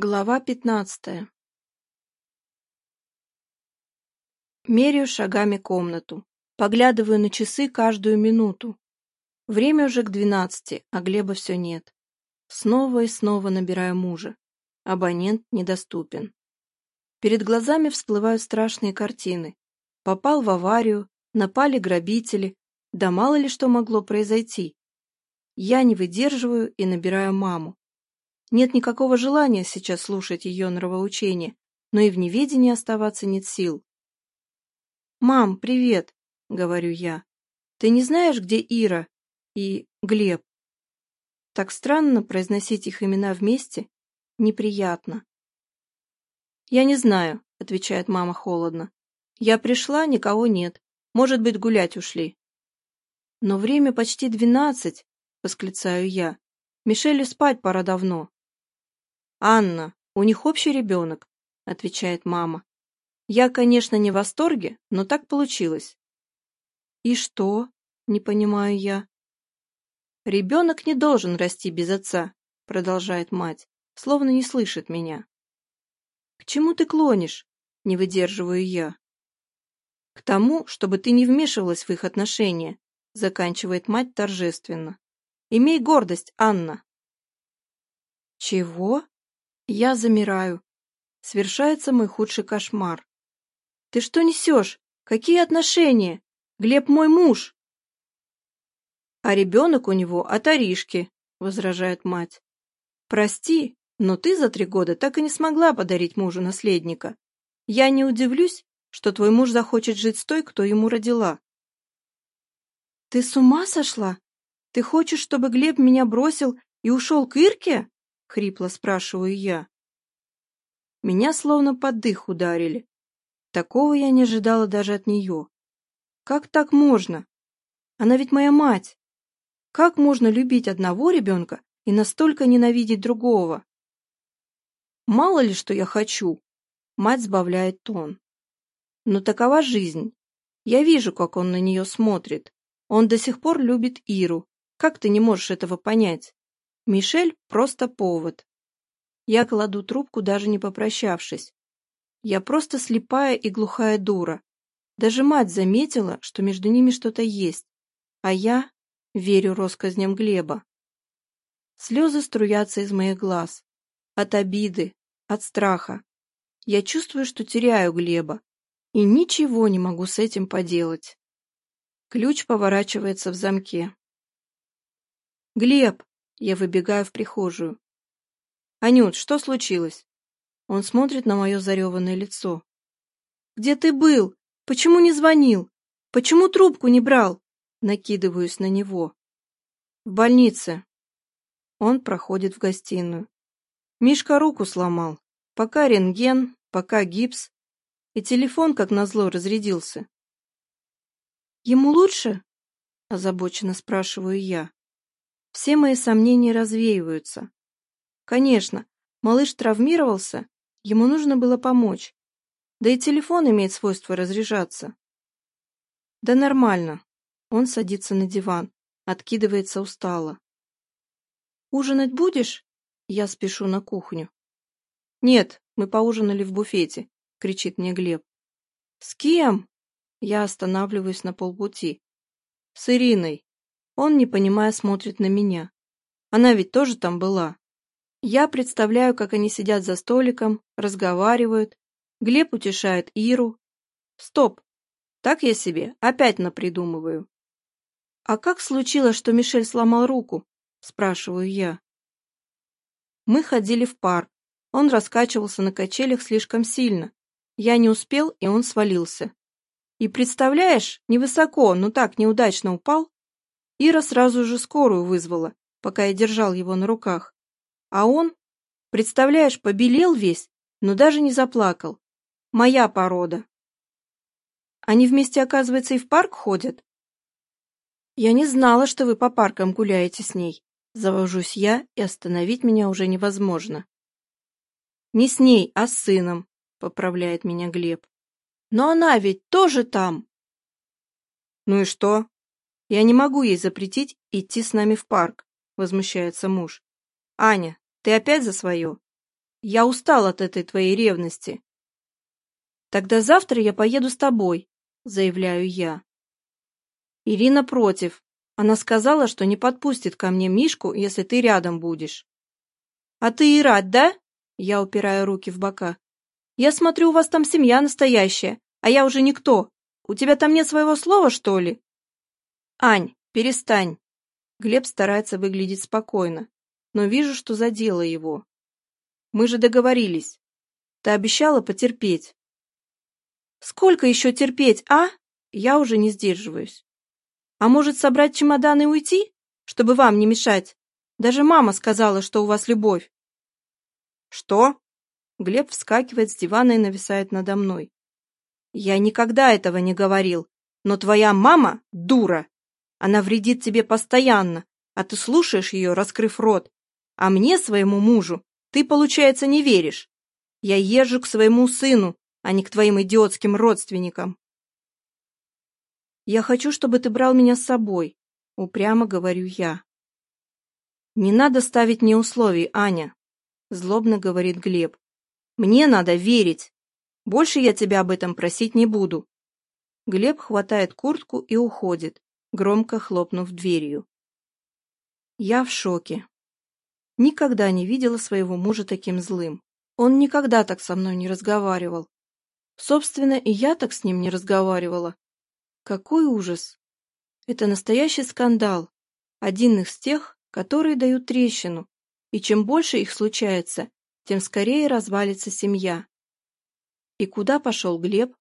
Глава пятнадцатая Меряю шагами комнату. Поглядываю на часы каждую минуту. Время уже к двенадцати, а Глеба все нет. Снова и снова набираю мужа. Абонент недоступен. Перед глазами всплывают страшные картины. Попал в аварию, напали грабители. Да мало ли что могло произойти. Я не выдерживаю и набираю маму. Нет никакого желания сейчас слушать ее нравоучение, но и в неведении оставаться нет сил. «Мам, привет!» — говорю я. «Ты не знаешь, где Ира и Глеб?» Так странно произносить их имена вместе. Неприятно. «Я не знаю», — отвечает мама холодно. «Я пришла, никого нет. Может быть, гулять ушли». «Но время почти двенадцать», — восклицаю я. «Мишеле спать пора давно». «Анна, у них общий ребенок», — отвечает мама. «Я, конечно, не в восторге, но так получилось». «И что?» — не понимаю я. «Ребенок не должен расти без отца», — продолжает мать, словно не слышит меня. «К чему ты клонишь?» — не выдерживаю я. «К тому, чтобы ты не вмешивалась в их отношения», — заканчивает мать торжественно. «Имей гордость, Анна». «Чего?» Я замираю. Свершается мой худший кошмар. «Ты что несешь? Какие отношения? Глеб мой муж!» «А ребенок у него от Аришки», — возражает мать. «Прости, но ты за три года так и не смогла подарить мужу наследника. Я не удивлюсь, что твой муж захочет жить с той, кто ему родила». «Ты с ума сошла? Ты хочешь, чтобы Глеб меня бросил и ушел к Ирке?» — хрипло спрашиваю я. Меня словно под дых ударили. Такого я не ожидала даже от нее. Как так можно? Она ведь моя мать. Как можно любить одного ребенка и настолько ненавидеть другого? Мало ли, что я хочу. Мать сбавляет тон. Но такова жизнь. Я вижу, как он на нее смотрит. Он до сих пор любит Иру. Как ты не можешь этого понять? Мишель просто повод. Я кладу трубку, даже не попрощавшись. Я просто слепая и глухая дура. Даже мать заметила, что между ними что-то есть. А я верю россказням Глеба. Слезы струятся из моих глаз. От обиды, от страха. Я чувствую, что теряю Глеба. И ничего не могу с этим поделать. Ключ поворачивается в замке. «Глеб!» Я выбегаю в прихожую. «Анют, что случилось?» Он смотрит на мое зареванное лицо. «Где ты был? Почему не звонил? Почему трубку не брал?» Накидываюсь на него. «В больнице». Он проходит в гостиную. Мишка руку сломал. Пока рентген, пока гипс. И телефон, как назло, разрядился. «Ему лучше?» – озабоченно спрашиваю я. Все мои сомнения развеиваются. Конечно, малыш травмировался, ему нужно было помочь. Да и телефон имеет свойство разряжаться. Да нормально. Он садится на диван, откидывается устало. «Ужинать будешь?» Я спешу на кухню. «Нет, мы поужинали в буфете», — кричит мне Глеб. «С кем?» Я останавливаюсь на полпути. «С Ириной. Он, не понимая, смотрит на меня. Она ведь тоже там была. Я представляю, как они сидят за столиком, разговаривают. Глеб утешает Иру. Стоп. Так я себе опять напридумываю. «А как случилось, что Мишель сломал руку?» – спрашиваю я. Мы ходили в пар. Он раскачивался на качелях слишком сильно. Я не успел, и он свалился. И представляешь, невысоко, но так неудачно упал, Ира сразу же скорую вызвала, пока я держал его на руках. А он, представляешь, побелел весь, но даже не заплакал. Моя порода. Они вместе, оказывается, и в парк ходят? Я не знала, что вы по паркам гуляете с ней. Завожусь я, и остановить меня уже невозможно. Не с ней, а с сыном, поправляет меня Глеб. Но она ведь тоже там. Ну и что? «Я не могу ей запретить идти с нами в парк», — возмущается муж. «Аня, ты опять за свое? Я устал от этой твоей ревности». «Тогда завтра я поеду с тобой», — заявляю я. Ирина против. Она сказала, что не подпустит ко мне Мишку, если ты рядом будешь. «А ты и рад, да?» — я упираю руки в бока. «Я смотрю, у вас там семья настоящая, а я уже никто. У тебя там нет своего слова, что ли?» «Ань, перестань!» Глеб старается выглядеть спокойно, но вижу, что задело его. «Мы же договорились. Ты обещала потерпеть». «Сколько еще терпеть, а?» Я уже не сдерживаюсь. «А может, собрать чемодан и уйти, чтобы вам не мешать? Даже мама сказала, что у вас любовь». «Что?» Глеб вскакивает с дивана и нависает надо мной. «Я никогда этого не говорил, но твоя мама — дура!» Она вредит тебе постоянно, а ты слушаешь ее, раскрыв рот. А мне, своему мужу, ты, получается, не веришь. Я езжу к своему сыну, а не к твоим идиотским родственникам. Я хочу, чтобы ты брал меня с собой, упрямо говорю я. Не надо ставить мне условий, Аня, злобно говорит Глеб. Мне надо верить. Больше я тебя об этом просить не буду. Глеб хватает куртку и уходит громко хлопнув дверью. Я в шоке. Никогда не видела своего мужа таким злым. Он никогда так со мной не разговаривал. Собственно, и я так с ним не разговаривала. Какой ужас! Это настоящий скандал. Один из тех, которые дают трещину. И чем больше их случается, тем скорее развалится семья. И куда пошел Глеб?